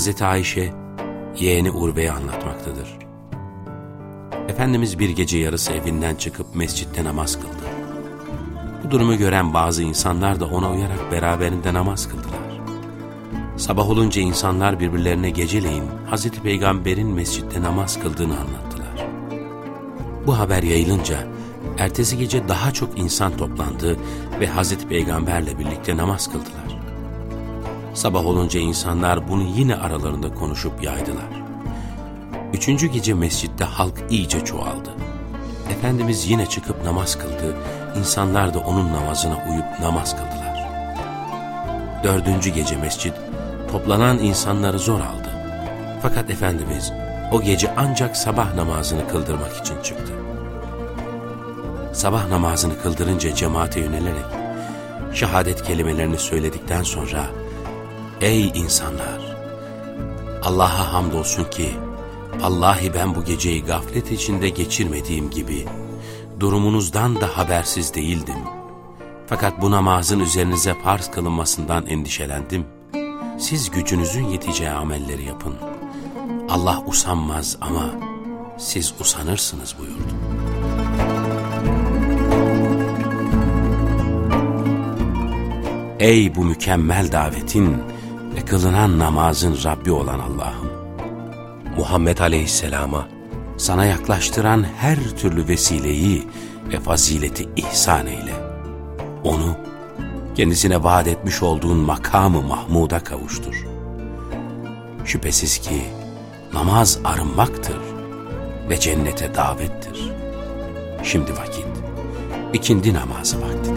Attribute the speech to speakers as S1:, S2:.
S1: Hazreti Ayşe, yeğeni Urve'ye anlatmaktadır. Efendimiz bir gece yarısı evinden çıkıp mescitte namaz kıldı. Bu durumu gören bazı insanlar da ona uyarak beraberinde namaz kıldılar. Sabah olunca insanlar birbirlerine geceleyin Hazreti Peygamber'in mescitte namaz kıldığını anlattılar. Bu haber yayılınca ertesi gece daha çok insan toplandı ve Hazreti Peygamberle birlikte namaz kıldılar. Sabah olunca insanlar bunu yine aralarında konuşup yaydılar. Üçüncü gece mescitte halk iyice çoğaldı. Efendimiz yine çıkıp namaz kıldı, insanlar da onun namazına uyup namaz kıldılar. Dördüncü gece mescid toplanan insanları zor aldı. Fakat Efendimiz o gece ancak sabah namazını kıldırmak için çıktı. Sabah namazını kıldırınca cemaate yönelerek şehadet kelimelerini söyledikten sonra Ey insanlar! Allah'a hamdolsun ki Allahi ben bu geceyi gaflet içinde geçirmediğim gibi durumunuzdan da habersiz değildim. Fakat bu namazın üzerinize farz kılınmasından endişelendim. Siz gücünüzün yeteceği amelleri yapın. Allah usanmaz ama siz usanırsınız buyurdu. Ey bu mükemmel davetin ve kılınan namazın Rabbi olan Allah'ım! Muhammed Aleyhisselam'a sana yaklaştıran her türlü vesileyi ve fazileti ihsan eyle. Onu kendisine vaat etmiş olduğun makamı Mahmud'a kavuştur. Şüphesiz ki namaz arınmaktır ve cennete davettir. Şimdi vakit, ikindi namazı vaktidir.